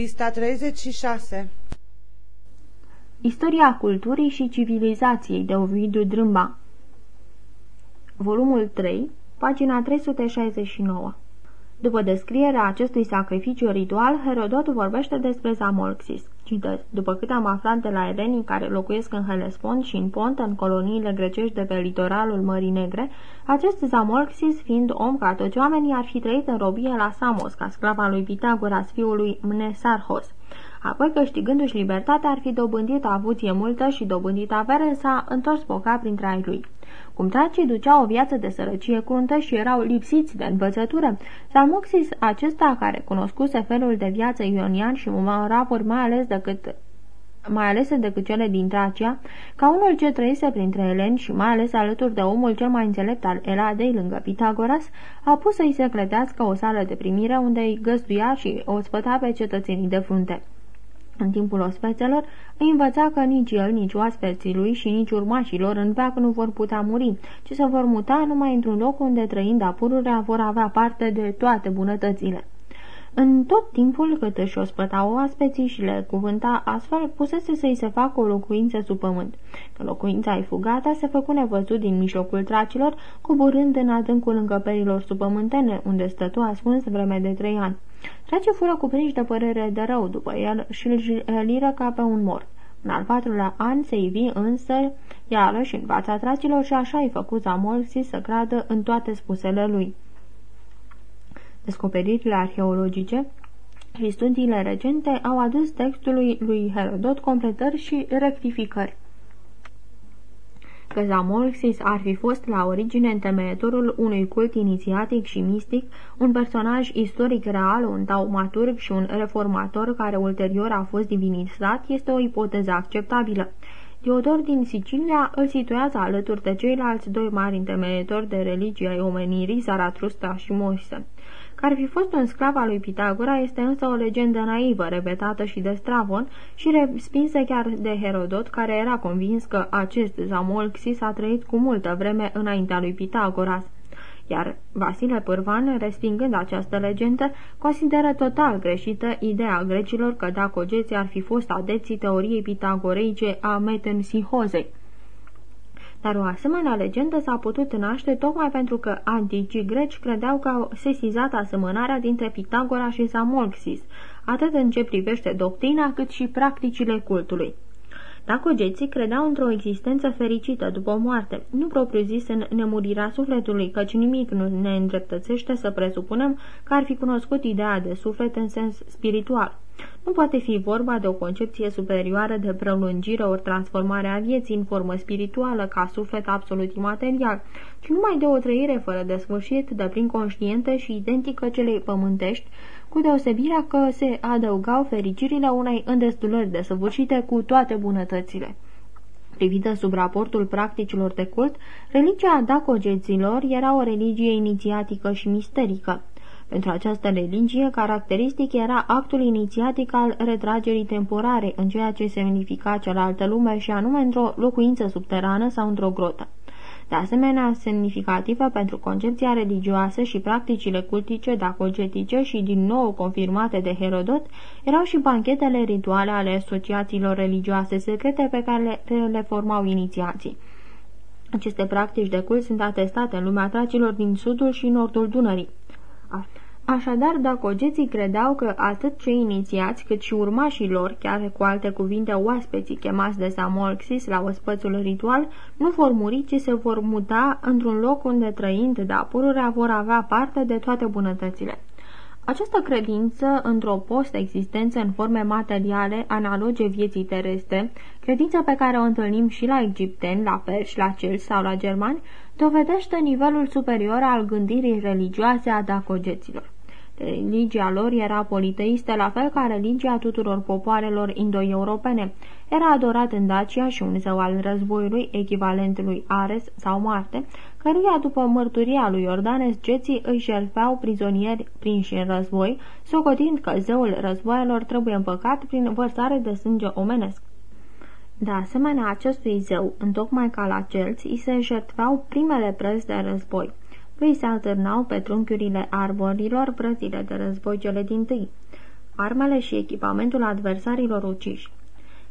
Pista 36 Istoria culturii și civilizației de Ovidiu Drâmba. Volumul 3, pagina 369 După descrierea acestui sacrificiu ritual, Herodot vorbește despre Zamolxis. Citez. După cât am aflat de la elenii care locuiesc în Helespont și în Pont, în coloniile grecești de pe litoralul Mării Negre, acest Zamolxis, fiind om ca toți oamenii, ar fi trăit în robie la Samos, ca sclava lui Pitagoras, fiului Mnesarhos. Apoi, câștigându-și libertatea, ar fi dobândit avuție multă și dobândit avere, s-a întors boca printre ai lui. Cum tracii duceau o viață de sărăcie cruntă și erau lipsiți de învățătură, Salmoxis acesta, care cunoscuse felul de viață ionian și rapuri mai ales decât mai ales decât cele din Tracia, ca unul ce trăise printre eleni și mai ales alături de omul cel mai înțelept al Eladei lângă Pitagoras, a pus să-i se clădească o sală de primire unde îi găzduia și o spăta pe cetățenii de frunte. În timpul ospețelor, îi învăța că nici el, nici oaspeții lui și nici urmașilor în veac nu vor putea muri, ci se vor muta numai într-un loc unde, trăind apururea, vor avea parte de toate bunătățile. În tot timpul cât își ospăta oaspeții și le cuvânta astfel, pusese să-i se facă o locuință sub pământ. Că locuința ei fugata se făcu nevăzut din mijlocul tracilor, coborând în adâncul încăperilor subpământene, unde stătu ascuns vreme de trei ani. Tracii fură cuprinși de părere de rău după el și îl liră ca pe un mort. În al patrulea an se ivi însă iarăși în fața tracilor și așa i făcut Zamolxi să creadă în toate spusele lui. Descoperirile arheologice și studiile recente au adus textului lui Herodot completări și rectificări că Zamolxis ar fi fost la origine întemeietorul unui cult inițiatic și mistic, un personaj istoric real, un taumaturg și un reformator care ulterior a fost divinizat, este o ipoteză acceptabilă. Diodor din Sicilia îl situează alături de ceilalți doi mari întemeietori de religie ai omenirii, Zaratrusta și Moise. Că ar fi fost un sclav al lui Pitagora este însă o legendă naivă, repetată și de Stravon și respinsă chiar de Herodot, care era convins că acest Zamolxis a trăit cu multă vreme înaintea lui Pitagoras iar Vasile Pârvan, respingând această legendă, consideră total greșită ideea grecilor că dacă ogeții ar fi fost adepții teoriei pitagoreice a metempsihozei. Dar o asemenea legendă s-a putut naște tocmai pentru că anticii greci credeau că au sesizat asemănarea dintre Pitagora și Samolxis, atât în ce privește doctrina cât și practicile cultului. Dacogeții credeau într-o existență fericită după moarte, nu propriu-zis în nemurirea sufletului, căci nimic nu ne îndreptățește să presupunem că ar fi cunoscut ideea de suflet în sens spiritual. Nu poate fi vorba de o concepție superioară de prelungire ori transformare a vieții în formă spirituală ca suflet absolut imaterial, ci numai de o trăire fără de sfârșit, de plin conștientă și identică celei pământești, cu deosebirea că se adăugau fericirile unei îndestulări desăvârșite cu toate bunătățile. Privită sub raportul practicilor de cult, religia dacogeților era o religie inițiatică și misterică. Pentru această religie, caracteristic era actul inițiatic al retragerii temporare în ceea ce semnifica cealaltă lume și anume într-o locuință subterană sau într-o grotă. De asemenea, semnificativă pentru concepția religioasă și practicile cultice dacogetice și din nou confirmate de Herodot, erau și banchetele rituale ale asociațiilor religioase secrete pe care le, le formau inițiații. Aceste practici de cult sunt atestate în lumea tracilor din sudul și nordul Dunării. Așadar, dacă ogeții credeau că atât cei inițiați cât și urmașii lor, chiar cu alte cuvinte oaspeții chemați de Samolxis la ospățul ritual, nu vor muri, ci se vor muta într-un loc unde trăind de apururea vor avea parte de toate bunătățile. Această credință într-o post-existență în forme materiale analoge vieții terestre, credință pe care o întâlnim și la egipteni, la perși, la celți sau la germani, dovedește nivelul superior al gândirii religioase a dacogeților. Religia lor era politeistă, la fel ca religia tuturor popoarelor indo-europene. Era adorat în Dacia și un zeu al războiului, echivalent lui Ares sau Marte, căruia după mărturia lui Iordanes, geții își șerfeau prizonieri prinși în război, socotind că zeul războaielor trebuie împăcat prin vărsare de sânge omenesc. De asemenea, acestui zeu, întocmai ca la celți, îi se jertfeau primele prăzi de război. Lui se alternau pe trunchiurile arborilor prăzile de război cele din tâi. armele și echipamentul adversarilor uciși.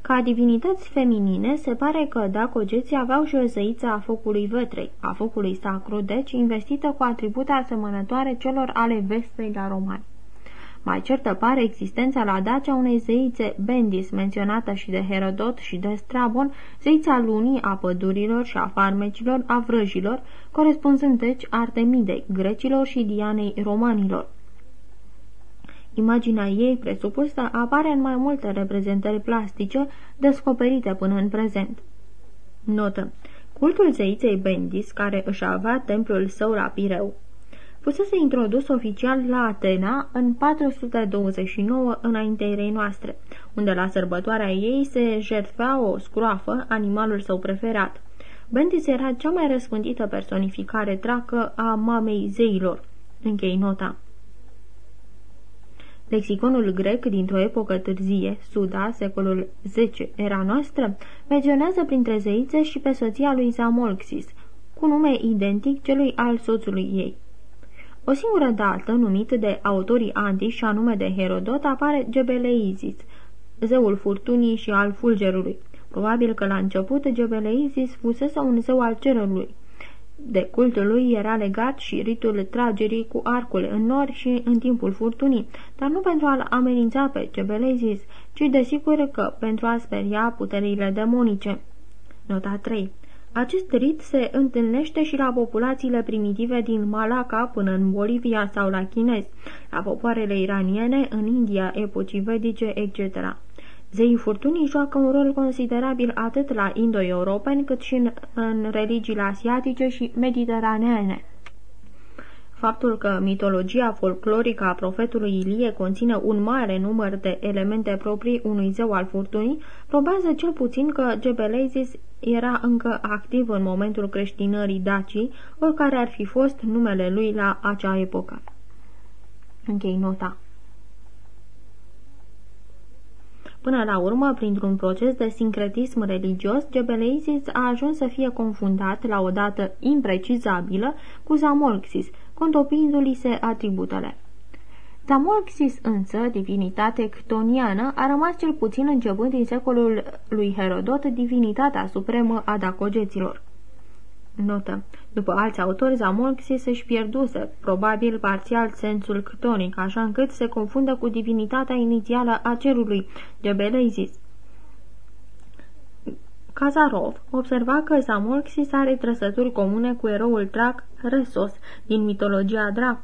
Ca divinități feminine, se pare că dacogeții aveau și o zeiță a focului vătrei, a focului sacru, deci investită cu atribute asemănătoare celor ale vestei la romani. Mai certă pare existența la Dacia unei zeițe Bendis, menționată și de Herodot și de Strabon, zeița lunii, a pădurilor și a farmecilor, a vrăjilor, corespunzând deci Artemidei, grecilor și Dianei romanilor. Imaginea ei presupusă apare în mai multe reprezentări plastice descoperite până în prezent. Notă. Cultul zeiței Bendis, care își avea templul său la Pireu, fusese introdus oficial la Atena în 429 înaintea noastre, unde la sărbătoarea ei se jertfea o scroafă, animalul său preferat. Bendis era cea mai răspândită personificare tracă a mamei zeilor. Închei nota. Lexiconul grec dintr-o epocă târzie, Suda, secolul X era noastră, menționează printre zeițe și pe soția lui Zamolxis, cu nume identic celui al soțului ei. O singură dată, numită de autorii antici și anume de Herodot, apare Gebeleizis, zeul furtunii și al fulgerului. Probabil că la început Gebeleizis fusese un zeu al cerului. De cultul lui era legat și ritul tragerii cu arcul în nori și în timpul furtunii, dar nu pentru a-l amenința pe Gebeleizis, ci desigur că pentru a speria puterile demonice. Nota 3 acest rit se întâlnește și la populațiile primitive din Malacca până în Bolivia sau la chinezi, la popoarele iraniene, în India, epocii vedice, etc. Zeii furtunii joacă un rol considerabil atât la indo-europeni cât și în, în religiile asiatice și mediteraneene. Faptul că mitologia folclorică a profetului Ilie conține un mare număr de elemente proprii unui zeu al furtunii, probează cel puțin că Gebeleizis era încă activ în momentul creștinării dacii, oricare ar fi fost numele lui la acea epocă. Închei nota. Până la urmă, printr-un proces de sincretism religios, Gebeleisis a ajuns să fie confundat la o dată imprecizabilă cu Zamolxis, contopindu-li se atributele. Zamolxis însă, divinitate ctoniană, a rămas cel puțin începând din secolul lui Herodot divinitatea supremă a dacogeților. Notă. După alți autori, Zamolxis își pierduse, probabil parțial, sensul ctonic, așa încât se confundă cu divinitatea inițială a cerului, Gebeleizis. Kazarov observa că Zamolxis are trăsături comune cu eroul drac Resos din mitologia drac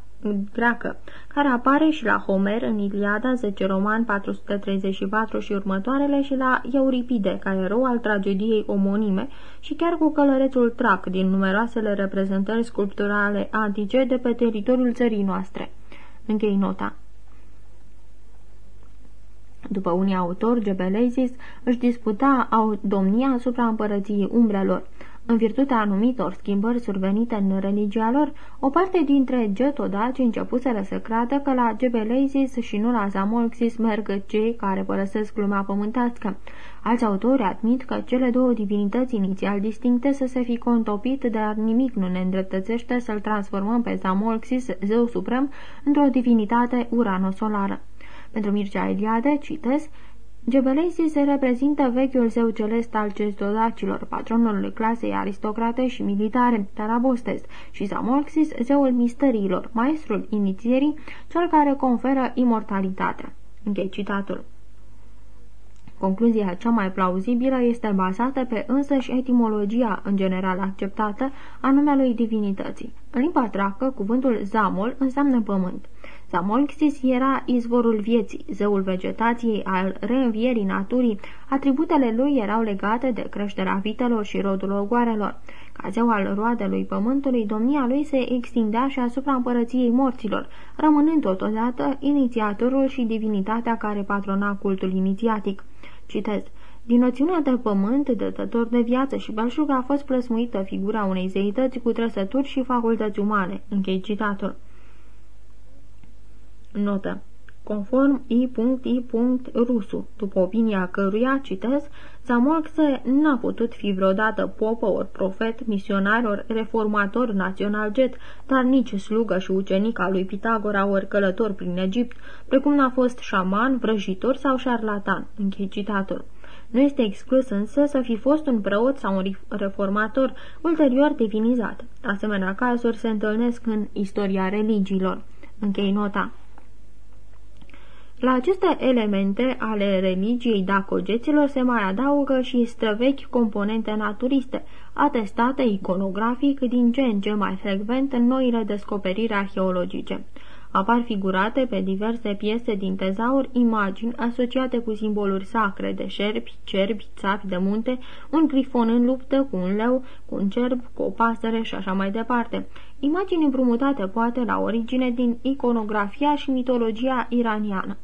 greacă, care apare și la Homer în Iliada 10 roman 434 și următoarele și la Euripide, ca erou al tragediei omonime și chiar cu călărețul Trac din numeroasele reprezentări sculpturale antice de pe teritoriul țării noastre. Închei nota. După unii autori, Gebeleizis își disputa domnia asupra împărăției umbrelor. În virtutea anumitor schimbări survenite în religia lor, o parte dintre getodaci începuseră să creadă că la Gebeleizis și nu la Zamolxis merg cei care părăsesc lumea pământească. Alți autori admit că cele două divinități inițial distincte să se fi contopit, dar nimic nu ne îndreptățește să-l transformăm pe Zamolxis, zeu suprem, într-o divinitate uranosolară. Pentru Mircea Eliade, citesc, Gebeleisi se reprezintă vechiul zeu celest al cestodacilor, patronul clasei aristocrate și militare, Tarabostes, și Zamolxis, zeul misteriilor, maestrul inițierii, cel care conferă imortalitatea. Închei citatul. Concluzia cea mai plauzibilă este bazată pe însăși etimologia în general acceptată a numelui divinității. În limba tracă, cuvântul zamol înseamnă pământ. Zamolxis era izvorul vieții, zeul vegetației, al reînvierii naturii, atributele lui erau legate de creșterea vitelor și rodul ogoarelor. Ca zeu al roadelui pământului, domnia lui se extindea și asupra împărăției morților, rămânând totodată inițiatorul și divinitatea care patrona cultul inițiatic. Citez. Din noțiunea de pământ, dătător de viață și belșug a fost plăsmuită figura unei zeități cu trăsături și facultăți umane. Închei citatul. Notă. conform I.I. Rusu, după opinia căruia, citez, Zamoaxe n-a putut fi vreodată popă ori profet, misionar ori reformator național jet, dar nici slugă și ucenic al lui Pitagora ori călător prin Egipt, precum n-a fost șaman, vrăjitor sau șarlatan. Închei citatul. Nu este exclus însă să fi fost un preot sau un reformator ulterior divinizat. Asemenea cazuri se întâlnesc în istoria religiilor. Închei nota. La aceste elemente ale religiei dacogeților se mai adaugă și străvechi componente naturiste, atestate iconografic din ce în ce mai frecvent în noile descoperiri arheologice. Apar figurate pe diverse piese din tezaur imagini asociate cu simboluri sacre de șerpi, cerbi, țapi de munte, un grifon în luptă cu un leu, cu un cerb, cu o pasăre și așa mai departe. Imagini împrumutate poate la origine din iconografia și mitologia iraniană.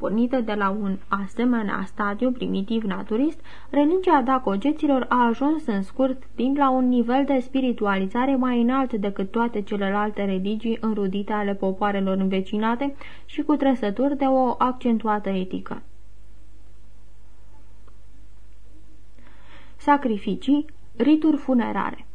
Pornită de la un asemenea stadiu primitiv naturist, religia dacogeților a ajuns în scurt timp la un nivel de spiritualizare mai înalt decât toate celelalte religii înrudite ale popoarelor învecinate și cu trăsături de o accentuată etică. Sacrificii, rituri funerare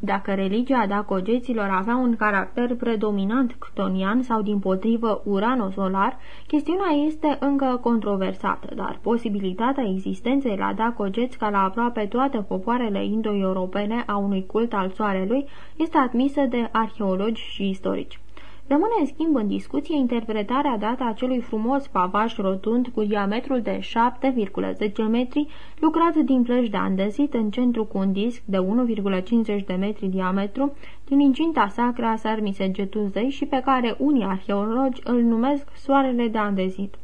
Dacă religia dacogeților avea un caracter predominant ctonian sau din potrivă urano-solar, chestiunea este încă controversată, dar posibilitatea existenței la dacogeți ca la aproape toate popoarele indo-europene a unui cult al soarelui este admisă de arheologi și istorici. Rămâne în schimb în discuție interpretarea dată a acelui frumos pavaj rotund cu diametrul de 7,10 metri, lucrat din plăci de andezit în centru cu un disc de 1,50 de metri diametru, din incinta sacră a Sarmisegetuzei și pe care unii arheologi îl numesc soarele de andezit.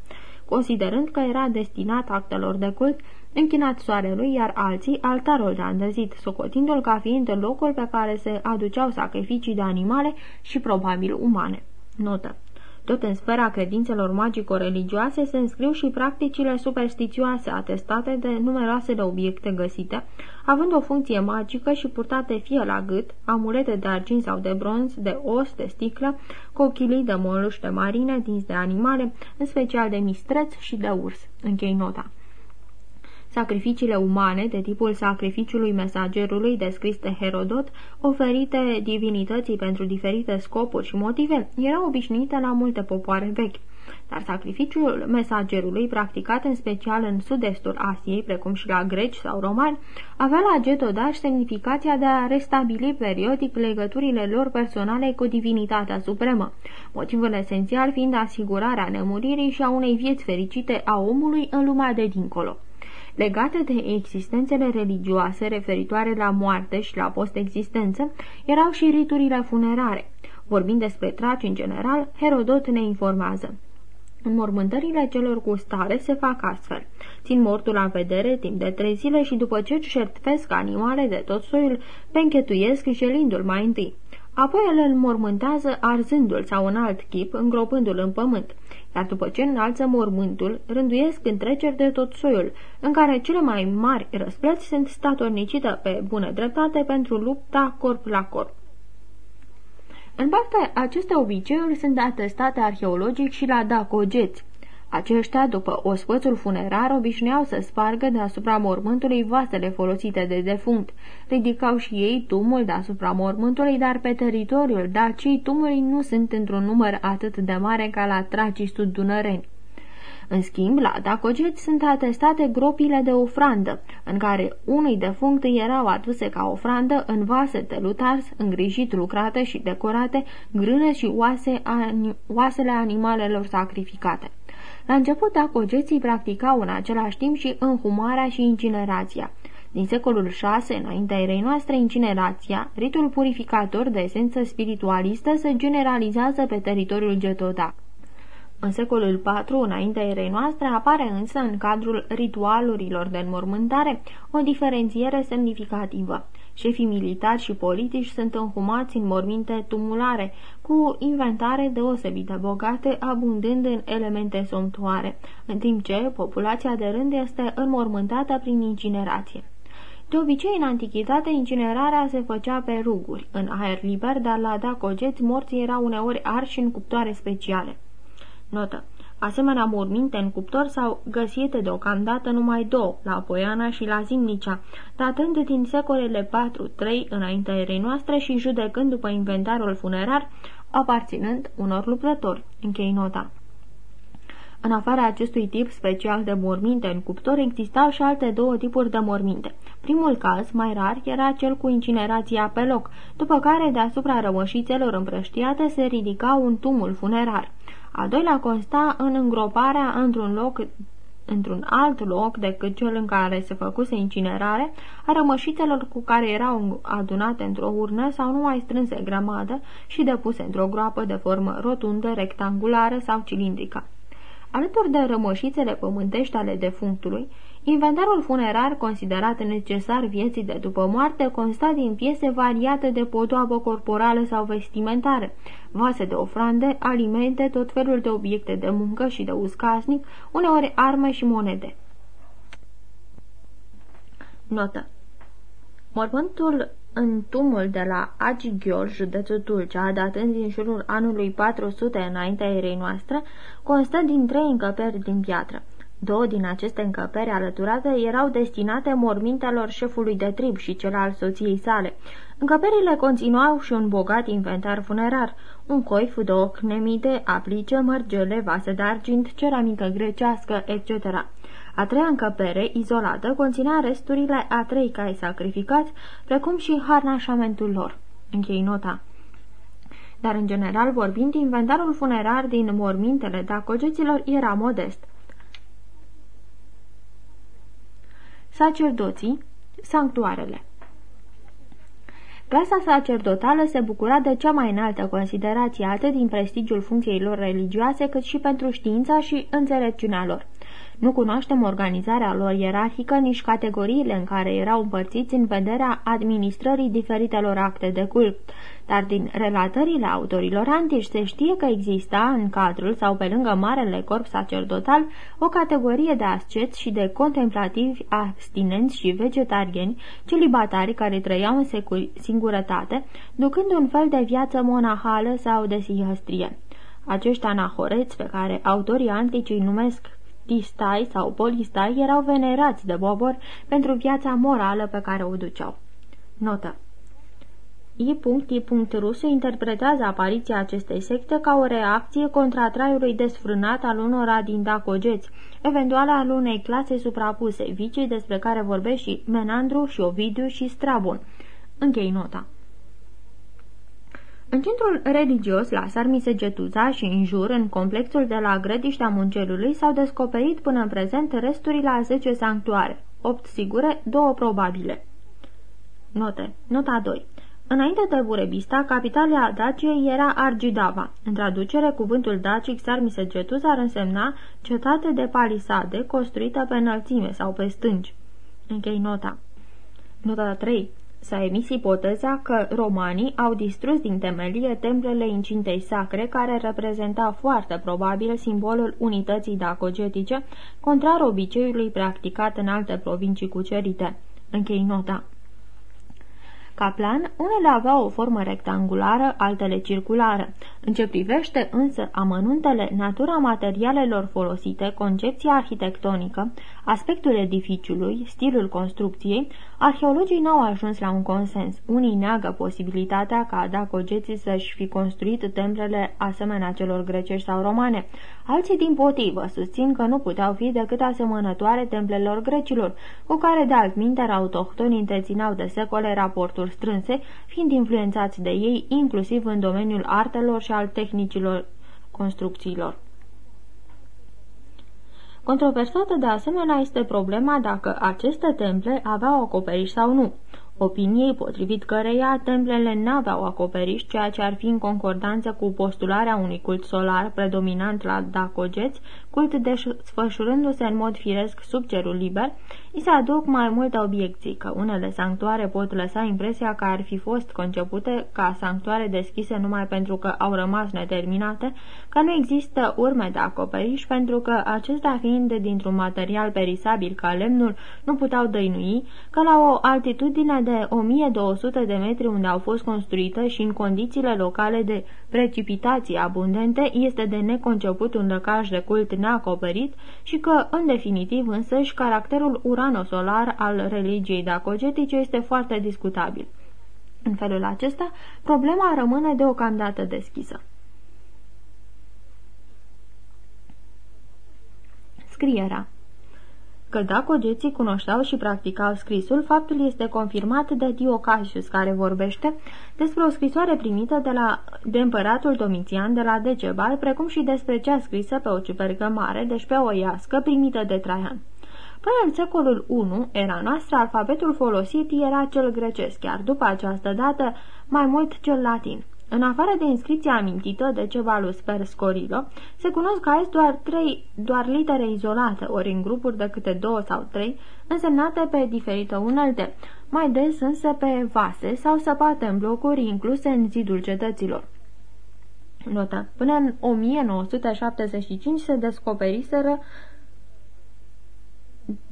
Considerând că era destinat actelor de cult, închinat soarelui, iar alții altarul de andăzit, socotindu-l ca fiind locul pe care se aduceau sacrificii de animale și probabil umane. Notă. Tot în sfera credințelor magico-religioase se înscriu și practicile superstițioase atestate de numeroasele obiecte găsite, având o funcție magică și purtate fie la gât, amulete de argint sau de bronz, de os, de sticlă, cochilii de moluște marine, dinți de animale, în special de mistreț și de urs. Închei nota. Sacrificiile umane, de tipul sacrificiului mesagerului descris de Herodot, oferite divinității pentru diferite scopuri și motive, erau obișnuite la multe popoare vechi. Dar sacrificiul mesagerului, practicat în special în sud-estul Asiei, precum și la greci sau romani, avea la getodaș semnificația de a restabili periodic legăturile lor personale cu divinitatea supremă, motivul esențial fiind asigurarea nemuririi și a unei vieți fericite a omului în lumea de dincolo legate de existențele religioase referitoare la moarte și la post-existență, erau și riturile funerare. Vorbind despre traci în general, Herodot ne informează. Înmormântările celor cu stare se fac astfel. Țin mortul la vedere timp de trei zile și după ce șertfesc animale de tot soiul, penchetuiesc jelindu-l mai întâi. Apoi îl înmormântează arzându-l sau în alt chip, îngropându-l în pământ iar după ce înalță mormântul, rânduiesc întreceri de tot soiul, în care cele mai mari răsplăți sunt statornicite pe bună dreptate pentru lupta corp la corp. În parte, aceste obiceiuri sunt atestate arheologic și la dacogeți, aceștia, după ospățul funerar, obișnuiau să spargă deasupra mormântului vasele folosite de defunct. Ridicau și ei tumul deasupra mormântului, dar pe teritoriul Dacii tumului nu sunt într-un număr atât de mare ca la tracii sud-dunăreni. În schimb, la Dacogeți sunt atestate gropile de ofrandă, în care unui defunct erau aduse ca ofrandă în vase de lutars, îngrijit lucrate și decorate, grâne și oase, oasele animalelor sacrificate. La început, acogeții practicau în același timp și înhumarea și incinerația. Din secolul VI, înaintea erei noastre, incinerația, ritul purificator de esență spiritualistă, se generalizează pe teritoriul getodac. În secolul IV, înaintea erei noastre, apare însă în cadrul ritualurilor de înmormântare o diferențiere semnificativă. Șefii militari și politici sunt înhumați în morminte tumulare, cu inventare deosebit de bogate, abundând în elemente somptuare, în timp ce populația de rând este înmormântată prin incinerație. De obicei, în antichitate, incinerarea se făcea pe ruguri, în aer liber, dar la dacogeți morții erau uneori arși în cuptoare speciale. Notă. Asemenea morminte în cuptor s-au găsit deocamdată numai două, la Poiana și la Zimnicea, datând din secolele 4-3 înaintea erei noastre și judecând după inventarul funerar, aparținând unor luptători. Închei nota. În afara acestui tip special de morminte în cuptor, existau și alte două tipuri de morminte. Primul caz, mai rar, era cel cu incinerația pe loc, după care, deasupra rămășițelor împrăștiate, se ridica un tumul funerar. Al doilea consta în îngroparea într-un loc într-un alt loc decât cel în care se făcuse incinerare, a rămășițelor cu care erau adunate într-o urnă sau numai strânse grămadă și depuse într-o groapă de formă rotundă, rectangulară sau cilindrică. Alături de rămășițele pământești ale defunctului, inventarul funerar considerat necesar vieții de după moarte consta din piese variate de podoabă corporală sau vestimentară, vase de ofrande, alimente, tot felul de obiecte de muncă și de uscasnic, uneori arme și monede. Notă Mormântul în tumul de la Agighior, județul Tulcea, datând din jurul anului 400 înaintea erei noastre, constă din trei încăperi din piatră. Două din aceste încăperi alăturate erau destinate mormintelor șefului de trib și cel al soției sale. Încăperile conținuau și un bogat inventar funerar, un coif de ochi nemite, aplice, mărgele, vase de argint, ceramică grecească, etc. A treia încăpere, izolată, conținea resturile a trei cai sacrificați, precum și harnașamentul lor. Închei nota. Dar, în general vorbind, inventarul funerar din mormintele dacogeților era modest. Sacerdoții, sanctuarele Clasa sacerdotală se bucura de cea mai înaltă considerație atât din prestigiul funcției lor religioase cât și pentru știința și înțelepciunea lor. Nu cunoaștem organizarea lor ierarhică, nici categoriile în care erau împărțiți în vederea administrării diferitelor acte de cult, dar din relatările autorilor antici se știe că exista în cadrul sau pe lângă marele corp sacerdotal o categorie de asceți și de contemplativi abstinenți și vegetariani, celibatari care trăiau în singurătate, ducând un fel de viață monahală sau de sihăstrie. Acești anahoreți pe care autorii antici îi numesc distai sau polistai erau venerați de Bobor pentru viața morală pe care o duceau. Notă I.I.Ru se interpretează apariția acestei secte ca o reacție contra traiului desfrânat al unora din dacogeți, eventual al unei clase suprapuse, vicii despre care vorbește și Menandru și Ovidiu și Strabon. Închei nota. În centrul religios, la Sarmisegetuza și în jur, în complexul de la Grădiștea Muncelului, s-au descoperit până în prezent resturile a 10 sanctuare, 8 sigure, 2 probabile. Note. Nota 2. Înainte de Burebista, capitala Daciei era Argidava. În traducere, cuvântul dacic Sarmisegetuza ar însemna cetate de palisade construită pe înălțime sau pe stânci. Închei nota. Nota 3. S-a emis ipoteza că romanii au distrus din temelie templele incintei sacre, care reprezenta foarte probabil simbolul unității dacogetice, contrar obiceiului practicat în alte provincii cucerite. Închei nota. Ca plan, unele aveau o formă rectangulară, altele circulară. În ce privește însă amănuntele, natura materialelor folosite, concepția arhitectonică, aspectul edificiului, stilul construcției, arheologii n-au ajuns la un consens. Unii neagă posibilitatea ca dacogeții să-și fi construit templele asemenea celor grecești sau romane. Alții, din potrivă, susțin că nu puteau fi decât asemănătoare templelor grecilor, cu care de altminteri autohtoni întrețineau de secole raporturi strânse, fiind influențați de ei inclusiv în domeniul artelor și al tehnicilor construcțiilor. Controversată de asemenea este problema dacă aceste temple aveau acoperiș sau nu opiniei potrivit căreia templele n-aveau acoperiș, ceea ce ar fi în concordanță cu postularea unui cult solar predominant la Dacogeți, cult desfășurându-se în mod firesc sub cerul liber, I se aduc mai multe obiecții, că unele sanctuare pot lăsa impresia că ar fi fost concepute ca sanctuare deschise numai pentru că au rămas neterminate, că nu există urme de acoperiș pentru că acesta fiind dintr-un material perisabil ca lemnul nu puteau dăinui, că la o altitudine de 1200 de metri unde au fost construite și în condițiile locale de precipitații abundente este de neconceput un lăcaș de cult neacoperit și că, în definitiv însăși, caracterul uranosolar al religiei dacogetice este foarte discutabil. În felul acesta, problema rămâne deocamdată deschisă. Scrierea Că dacogeții cunoșteau și practicau scrisul, faptul este confirmat de Diocasius, care vorbește despre o scrisoare primită de, la, de împăratul Domitian de la Decebal, precum și despre cea scrisă pe o ciupercă mare, deci pe o iască, primită de Traian. Până în secolul I, era noastră, alfabetul folosit era cel grecesc, iar după această dată mai mult cel latin. În afară de inscripția amintită de Cebalus per Scorilo, se cunosc azi doar trei, doar litere izolate, ori în grupuri de câte două sau trei, însemnate pe diferită unelte, mai des însă pe vase sau săpate în blocuri incluse în zidul cetăților. Notă. Până în 1975 se descoperiseră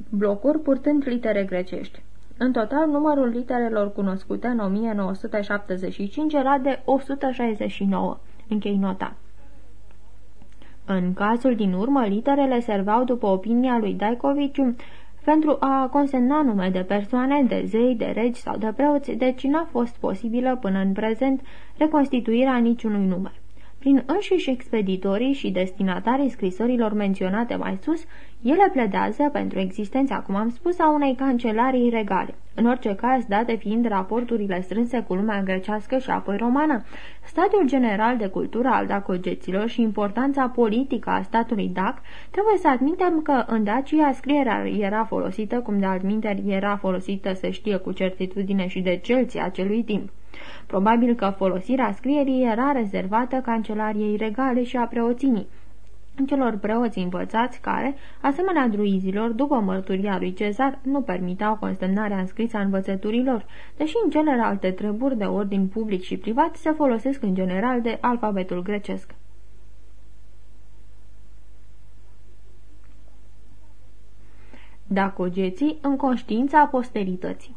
blocuri purtând litere grecești. În total, numărul literelor cunoscute în 1975 era de 169. Închei nota. În cazul din urmă, literele serveau, după opinia lui Daicovici, pentru a consemna nume de persoane, de zei, de regi sau de preoți, deci n-a fost posibilă până în prezent reconstituirea niciunui nume. Prin înșiși expeditorii și destinatarii scrisorilor menționate mai sus, ele pledează pentru existența, cum am spus, a unei cancelarii regale. În orice caz, date fiind raporturile strânse cu lumea grecească și apoi romană, stadiul general de cultură al dacogeților și importanța politică a statului dac, trebuie să admitem că în Dacia scrierea era folosită, cum de altminteri era folosită să știe cu certitudine și de celții acelui timp. Probabil că folosirea scrierii era rezervată cancelariei regale și a preoțimii celor preoți învățați care, asemenea druizilor, după mărturia lui Cezar, nu permiteau consemnarea înscrisă a învățăturilor, deși în celelalte treburi de ordin public și privat se folosesc în general de alfabetul grecesc. Dacogeții în conștiința posterității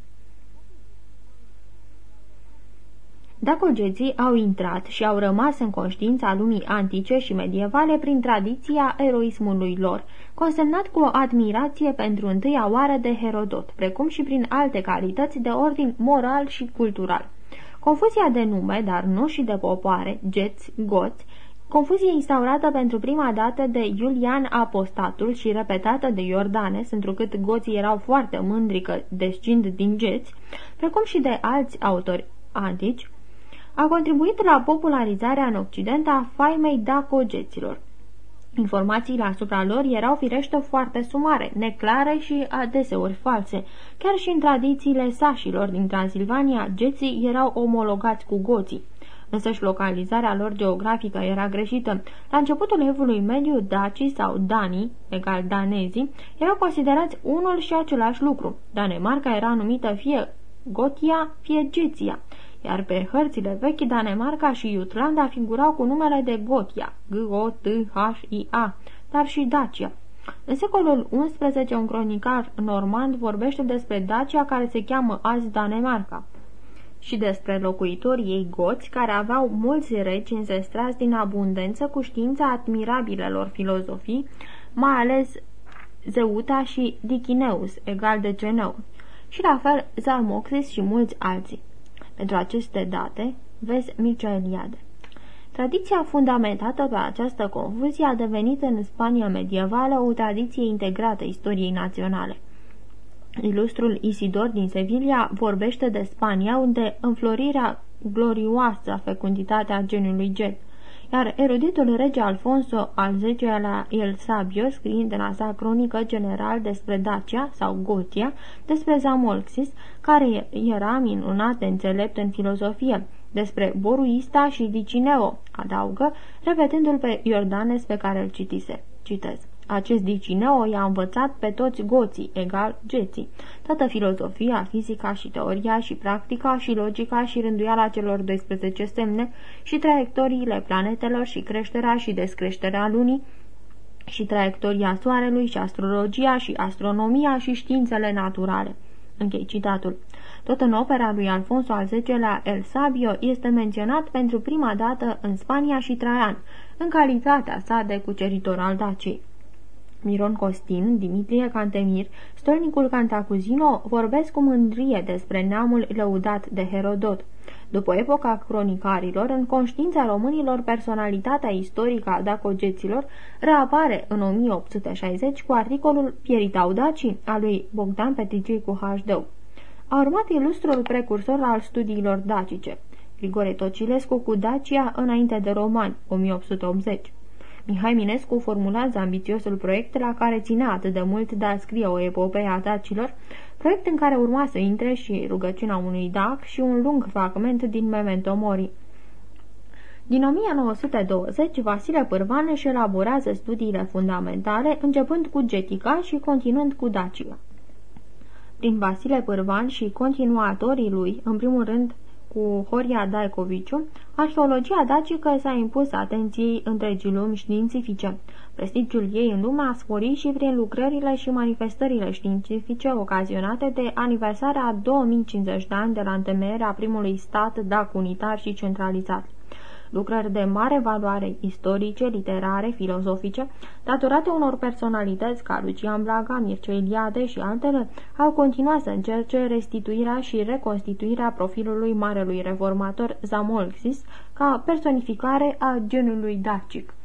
Dacogeții au intrat și au rămas în conștiința lumii antice și medievale prin tradiția eroismului lor, consemnat cu o admirație pentru întâia oară de Herodot, precum și prin alte calități de ordin moral și cultural. Confuzia de nume, dar nu și de popoare, geți, goți, Confuzie instaurată pentru prima dată de Iulian Apostatul și repetată de Iordanes, întrucât goții erau foarte mândri că descind din geți, precum și de alți autori antici, a contribuit la popularizarea în Occident a faimei dacogeților. Informațiile asupra lor erau firește foarte sumare, neclare și adeseori false. Chiar și în tradițiile sașilor din Transilvania, geții erau omologați cu goții. Însăși localizarea lor geografică era greșită. La începutul evului mediu, dacii sau danii, egal danezii, erau considerați unul și același lucru. Danemarca era numită fie Gotia, fie Geția iar pe hărțile vechi Danemarca și Jutlanda figurau cu numele de Gotia, G-O-T-H-I-A, dar și Dacia. În secolul XI, un cronicar normand vorbește despre Dacia care se cheamă azi Danemarca și despre locuitorii ei goți care aveau mulți regi înzestrați din abundență cu știința admirabilelor filozofii, mai ales Zeuta și Dichineus, egal de Geneu, și la fel Zalmoxis și mulți alții. Pentru aceste date, vezi Mircea Eliade. Tradiția fundamentată pe această confuzie a devenit în Spania medievală o tradiție integrată istoriei naționale. Ilustrul Isidor din Sevilla vorbește de Spania, unde înflorirea glorioasă a fecunditatea geniului Jet, iar eruditul rege Alfonso al X-lea El Sabio, scriind în a sa cronică general despre Dacia sau Gotia, despre Zamolxis, care era minunat de înțelept în filozofie, despre Boruista și Dicineo, adaugă, repetându-l pe Iordanes pe care îl citise. Citez. Acest Dicineo i-a învățat pe toți goții, egal geții. Toată filozofia, fizica și teoria și practica și logica și rânduiala celor 12 semne și traiectoriile planetelor și creșterea și descreșterea lunii și traiectoria soarelui și astrologia și astronomia și științele naturale. Închei citatul. Tot în opera lui Alfonso al X-lea El Sabio este menționat pentru prima dată în Spania și Traian, în calitatea sa de cuceritor al Dacii. Miron Costin, Dimitrie Cantemir, stolnicul Cantacuzino vorbesc cu mândrie despre neamul lăudat de Herodot. După epoca cronicarilor, în conștiința românilor, personalitatea istorică a dacogeților reapare în 1860 cu articolul Pieritau Daci al lui Bogdan Petricei cu HD. A urmat ilustrul precursor al studiilor dacice, Grigore Tocilescu cu Dacia înainte de romani, 1880. Mihai Minescu formulează ambițiosul proiect la care ținea atât de mult de a scrie o epopee a dacilor, proiect în care urma să intre și rugăciunea unui dac și un lung fragment din Memento Mori. Din 1920, Vasile Pârvan își elaborează studiile fundamentale, începând cu Getica și continuând cu Dacia. Prin Vasile Pârvan și continuatorii lui, în primul rând cu Horia Daicoviciu, arheologia dacică s-a impus atenției întregii lumi științifice. Prestigiul ei în lume a sporit și prin lucrările și manifestările științifice ocazionate de aniversarea a 2050 de ani de la întemeierea primului stat dac unitar și centralizat lucrări de mare valoare istorice, literare, filozofice, datorate unor personalități ca Lucian Blaga, Mircea Iliade și altele, au continuat să încerce restituirea și reconstituirea profilului marelui reformator Zamolxis ca personificare a genului dacic.